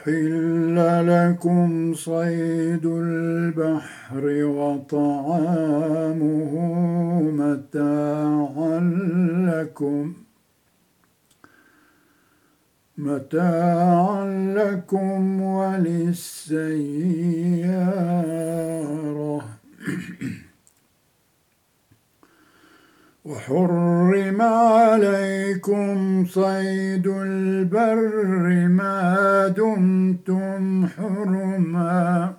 أحل لكم صيد البحر وطعامه متاعا لكم متاعا لكم وللسيارة. وحرم عليكم صيد البر ما دمتم حرما.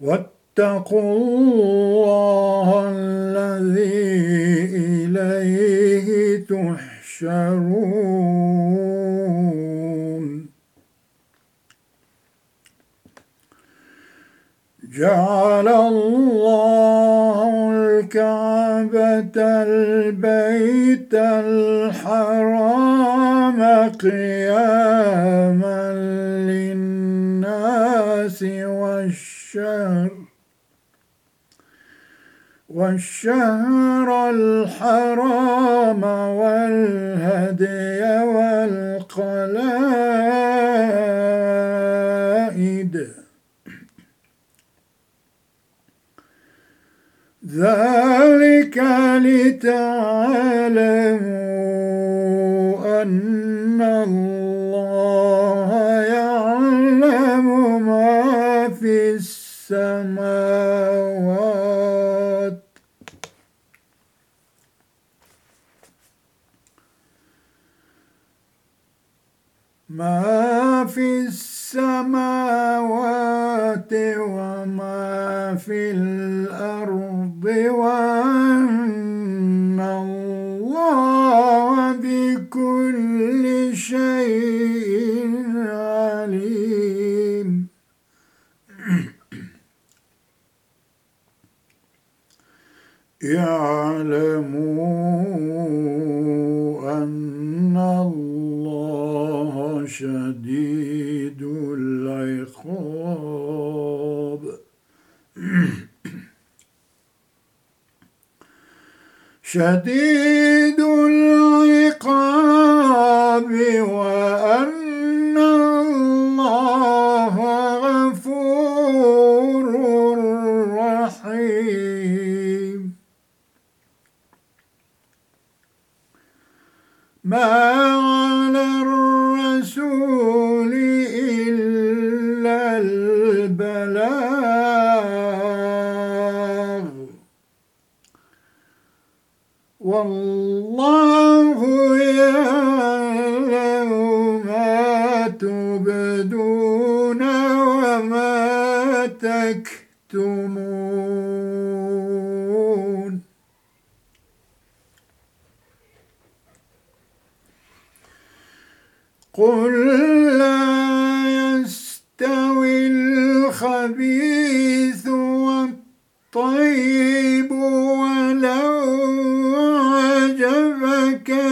واتقوا الله الذي إليه تحشرون. جعل الله الكعبة البيت الحرام قياما للناس والشهر والشهر الحرام والهدي والقلائد ذلك لتعلموا أن الله يعلم ما في السماوات ما في السماوات وما في الأرض وأن الله بكل شيء عليم يعلموا أن الله شديد العقاب شديد العقاب وأن الله غفور رحيم ما على الرسول إلا البلاغ والله يعلم ما تبدون وما تكتمون قل لا يستوي الخبيث والطيب ولو أعجبك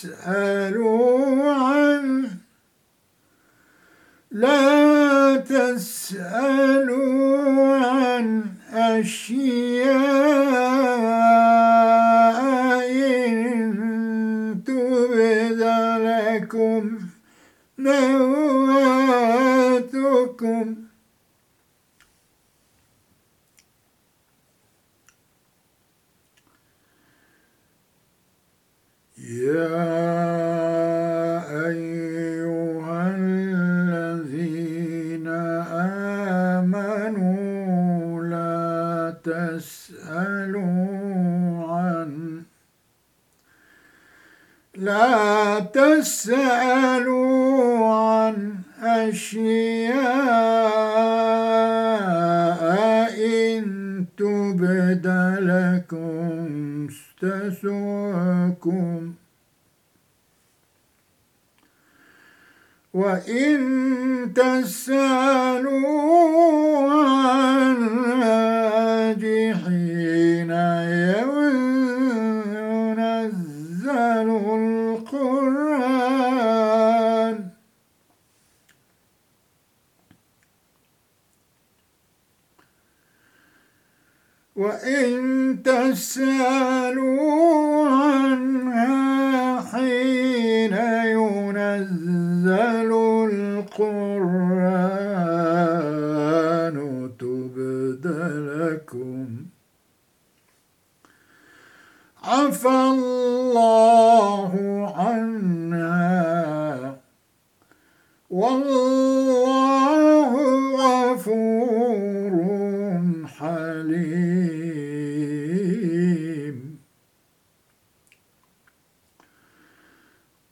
تسألوا عن لا نواتكم يا أيها الذين آمنوا لا تسألوا عن لا تسألوا عن أشياء إن تبد لكم تسؤكم وإن تسألوا عنها حين ينزل القرآن. وإن تسألوا عنها حين ينزل القرآن تبد لكم. عفى الله عنها والله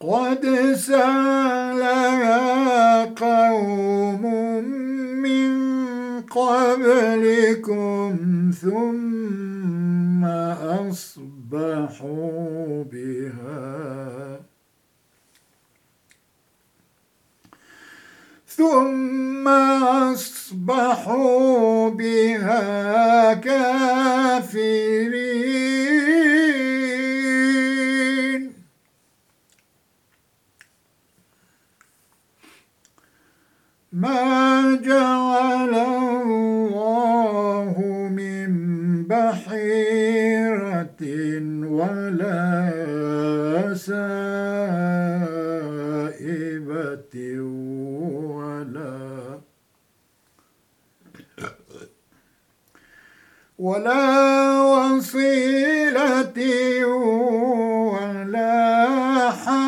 قد سألها قوم من قبلكم ثم أصبحوا بها ثم أصبحوا بها كافرين ما جعل الله من بحيرة ولا سائبة ولا وصيلة ولا حام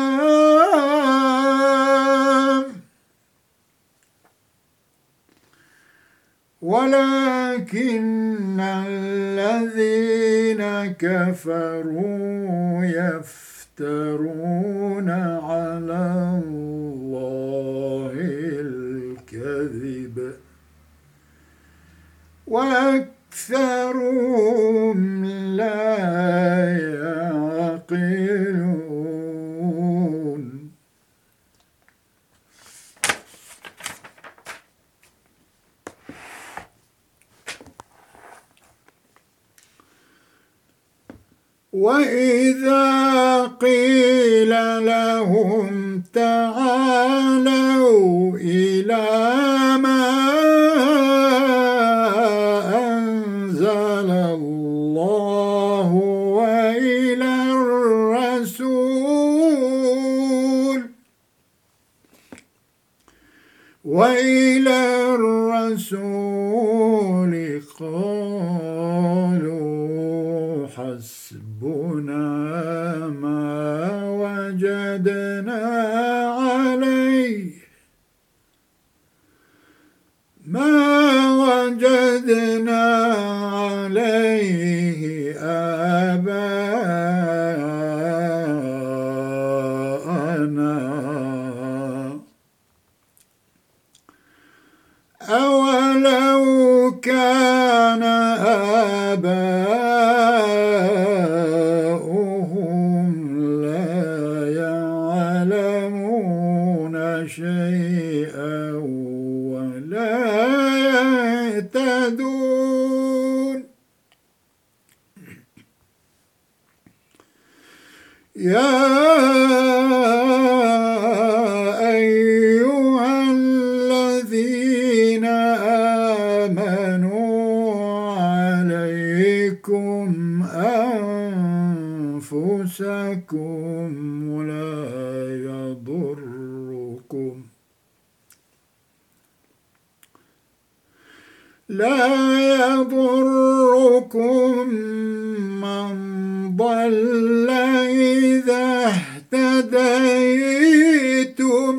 ولكن الذين كفروا يفترون على الله الكذب. وأكثرهم لا يعقلون وإذا قيل لهم تعالوا إلى ما أنزل الله وإلى الرسول وإلى الرسول قالوا وجدنا لا يضركم من ضل إذا اهتديتم.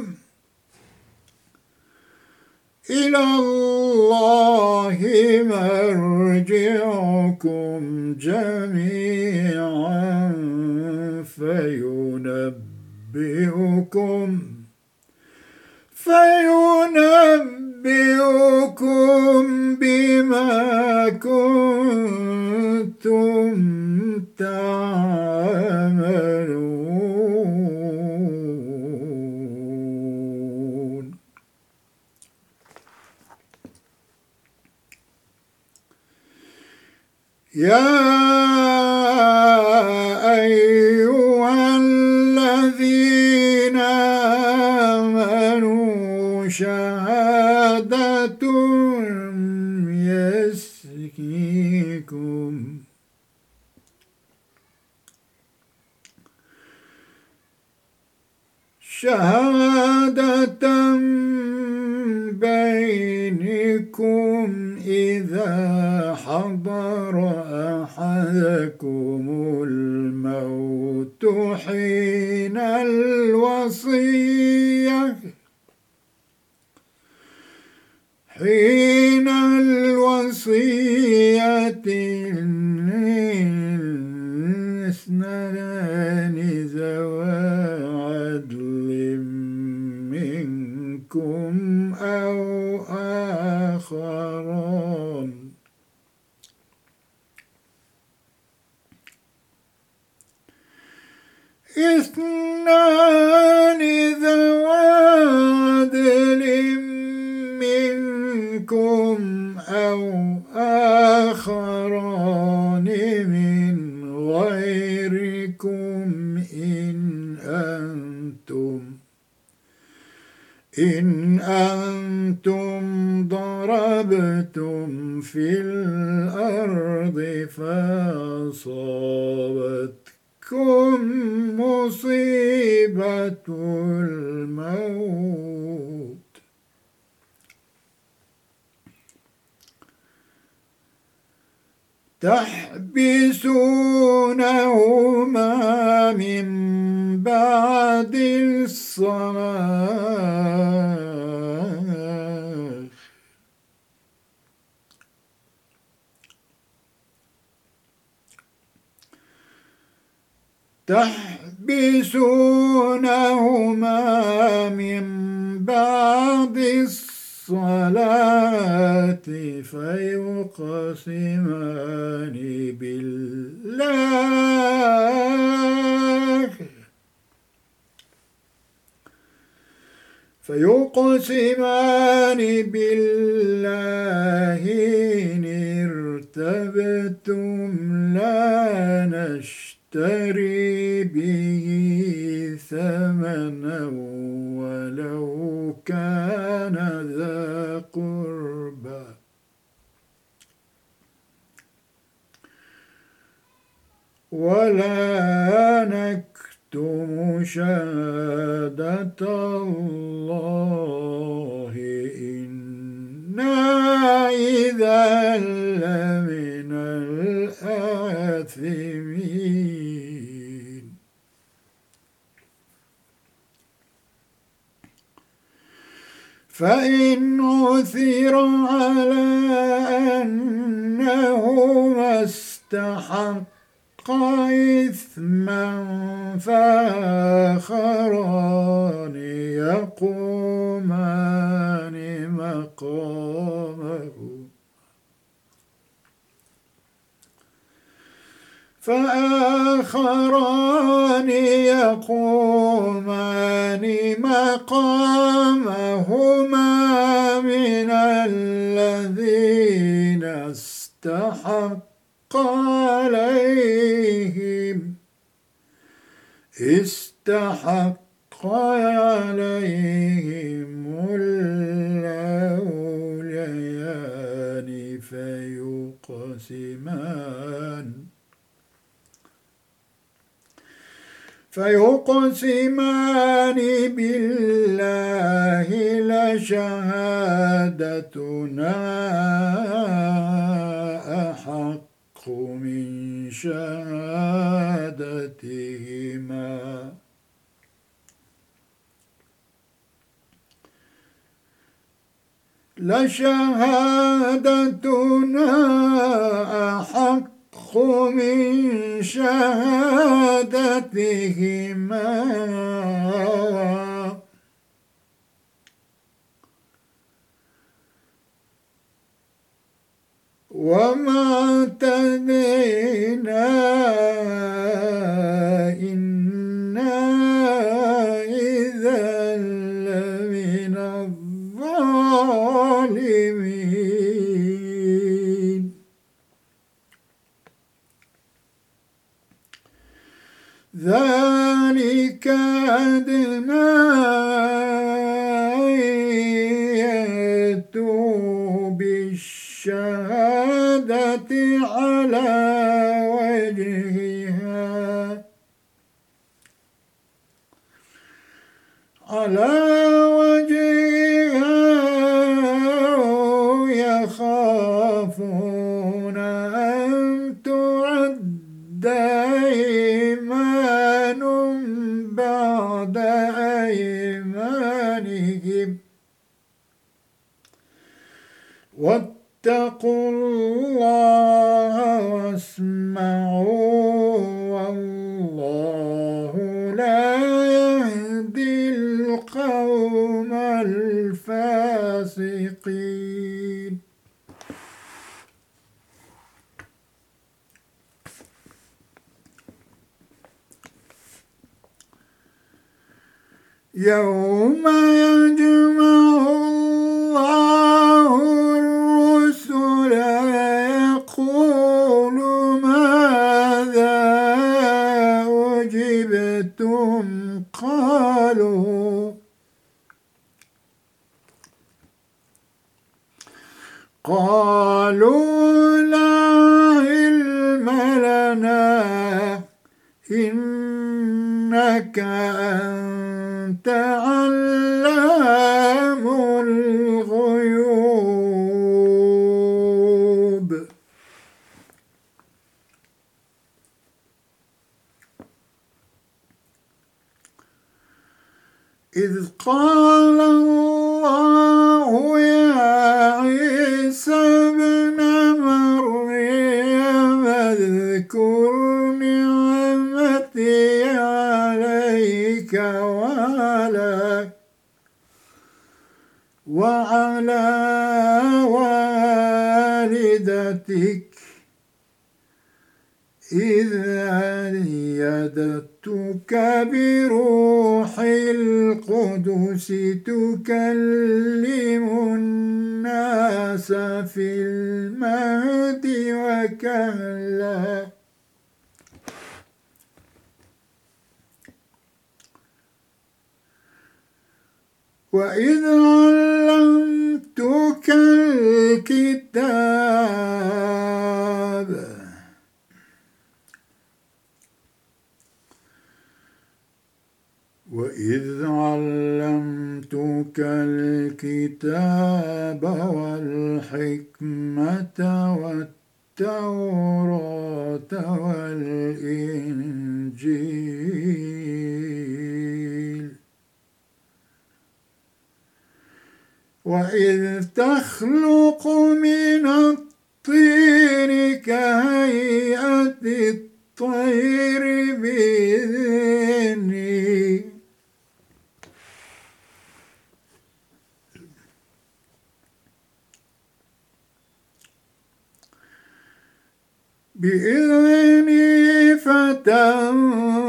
إلى الله مرجعكم جميعا فينبئكم فينبئكم بما كنتم تعملون. يا الصلاة. تحبسونهما من بعد الصلاة فيقسمان بالله. فيقسمان بالله إن ارتبتم لا نشتري به ثمنا ولو كان ذا قربى. ولا نكتم شهادة الله إنا إذا لمن الآثمين فإن عثر على أنهما استحق إثما فآخران يقومان مقامه فآخران يقومان مقامهما من الذين استحق عليهم استحق عليهم الأوليان فيقسمان. فيقسمان بالله لشهادتنا أحق من شهادتهما لشهادتنا أحق من شهادتهما. وما تدينا ذلك القوم الفاسقين. يوم يجمع الله قالوا قالوا لا علم لنا إنك أنت علام إذ قال القدس تكلم الناس في المهد وكهلا وإذ علمتك الكتاب وإذ علمتك الكتاب والحكمة والتوراة والإنجيل. وإذ تخلق من الطين كهيئة الطير بإذني بإذني فتنفخ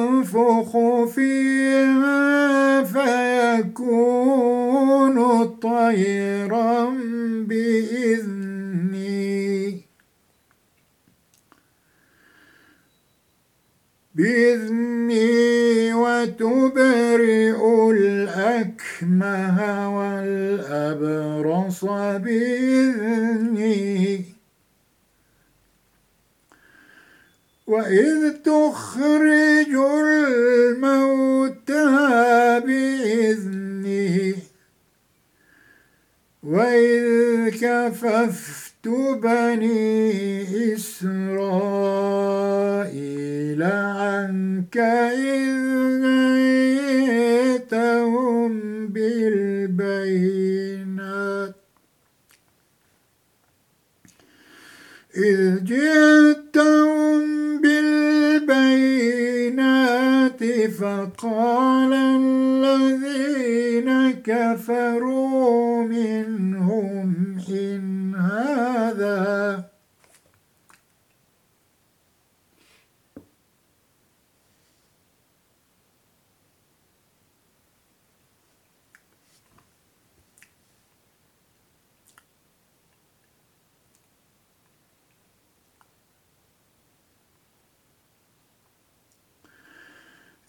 فيها فيكون طيرا بإذني. بإذني وتبرئ الأكمه والأبرص بإذني. وإذ تخرج الموتى بإذنه. وإذ كففت بني إسرائيل عنك إذ نيتهم بالبينات. إذ جئتهم بالبينات فقال الذين كفروا منهم إن هذا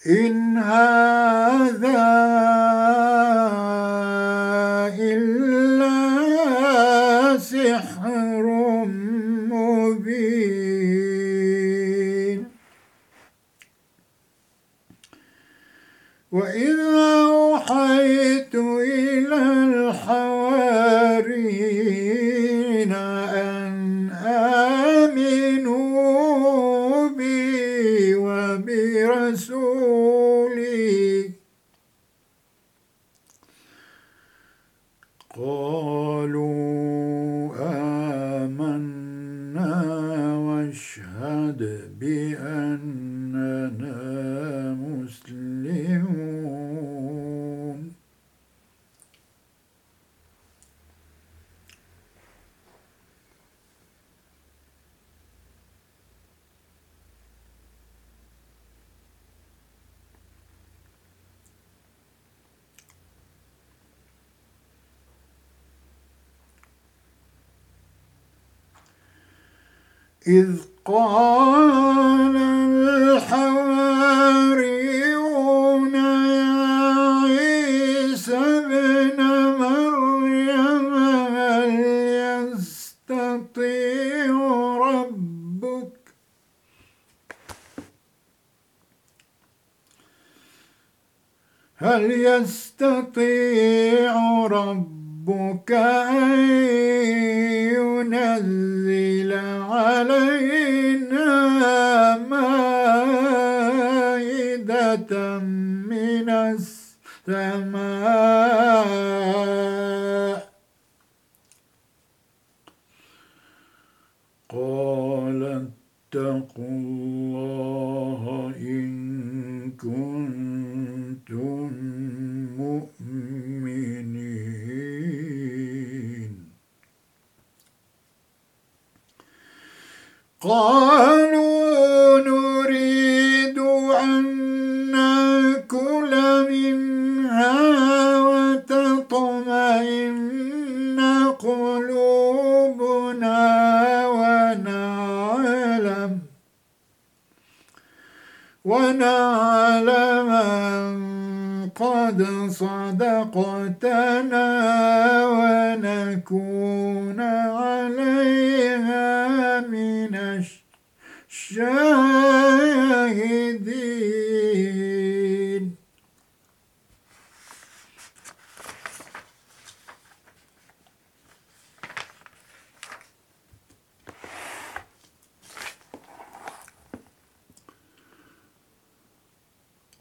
إن هذا إذ قال الحواريون يا عيسى ابن مريم هل يستطيع ربك؟ هل يستطيع السماء. قال اتقوا الله إن كنتم مؤمنين. قالوا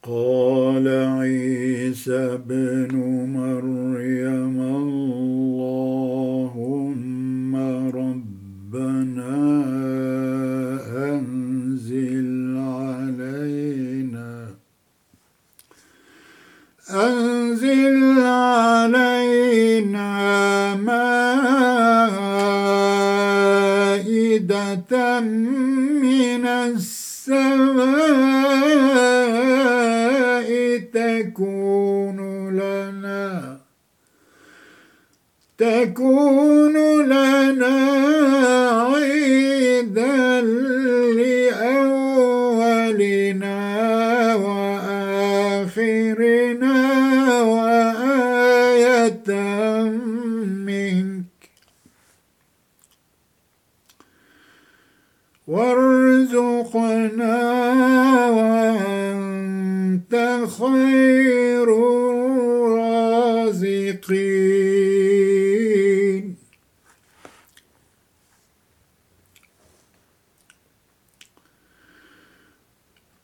قال عيسى ابن منك. وارزقنا وأنت خير الرازقين.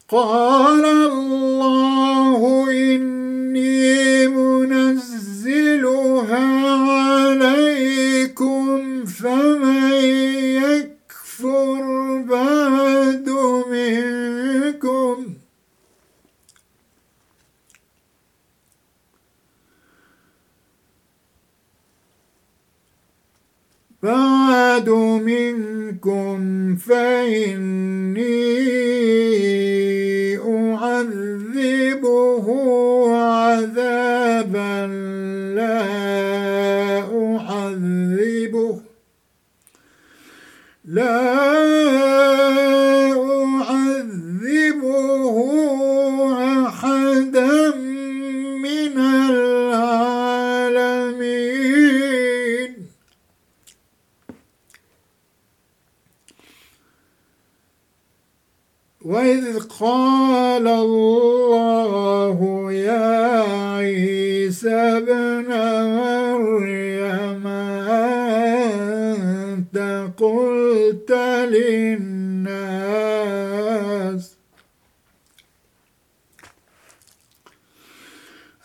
قال لا وإذ قال الله يا عيسى ابن مريم أنت قلت للناس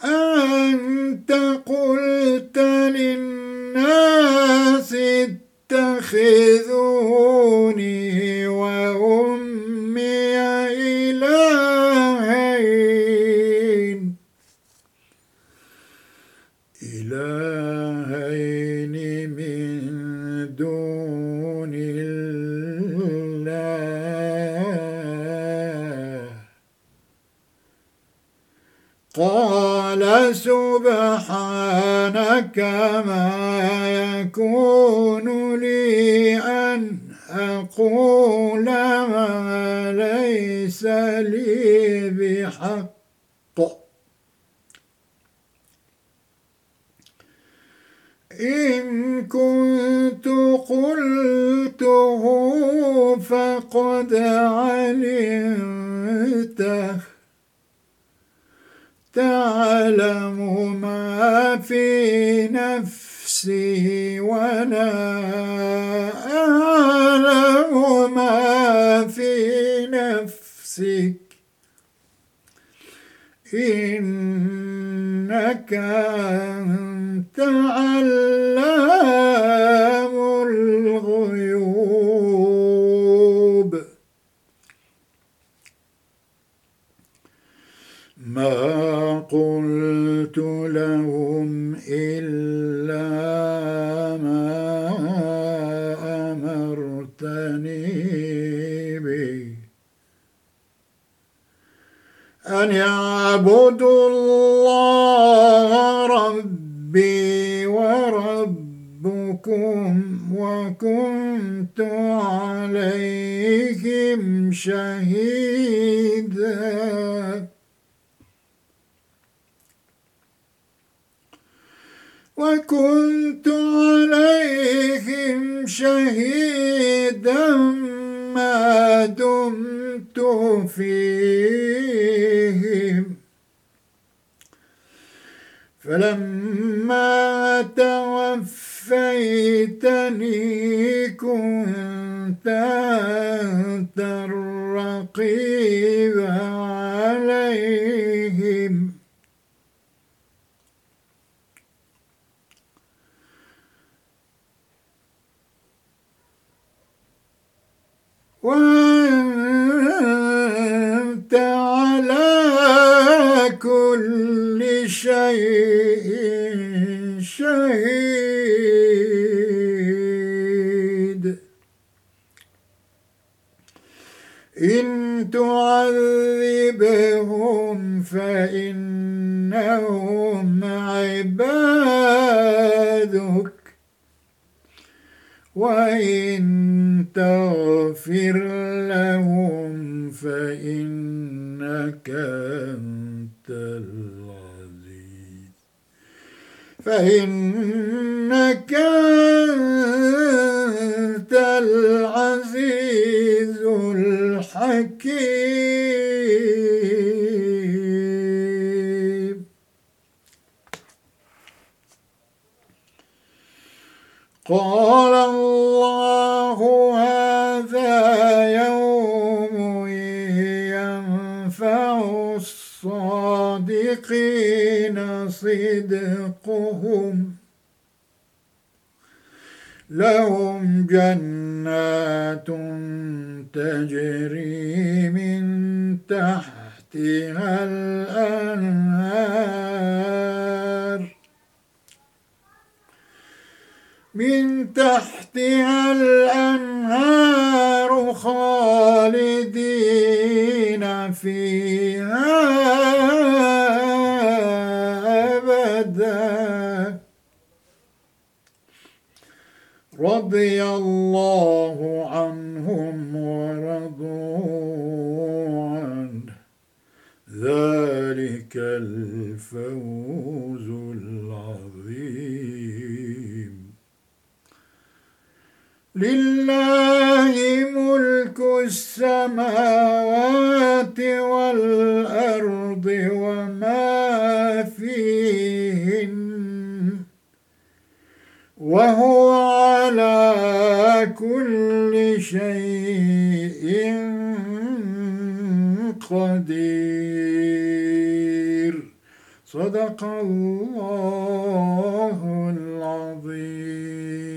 أنت قلت للناس اتخذوني وأمي إلهين إلهين من دون الله. قال سبحانك ما يكون قلته فقد علمته تعلم ما في نفسي ولا أعلم ما في نفسك. إنك أنت علام توفيتني كنت أنت الرقيب عليهم. وأنت على كل شيء شهيد. إن تعذبهم فإنهم عبادك. وإن تغفر لهم فإنك أنت العزيز. فإنك أنت الحكيم. قال الله هذا يوم الصادقين صدقهم. لهم جنات تجري من تحتها الأنهار. من تحتها الأنهار خالدين فيها رضي الله عنهم ورضوا عنه. ذلك الفوز العظيم. لله ملك السماوات والأرض وما فيهن. وهو كل شيء قدير. صدق الله العظيم.